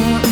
more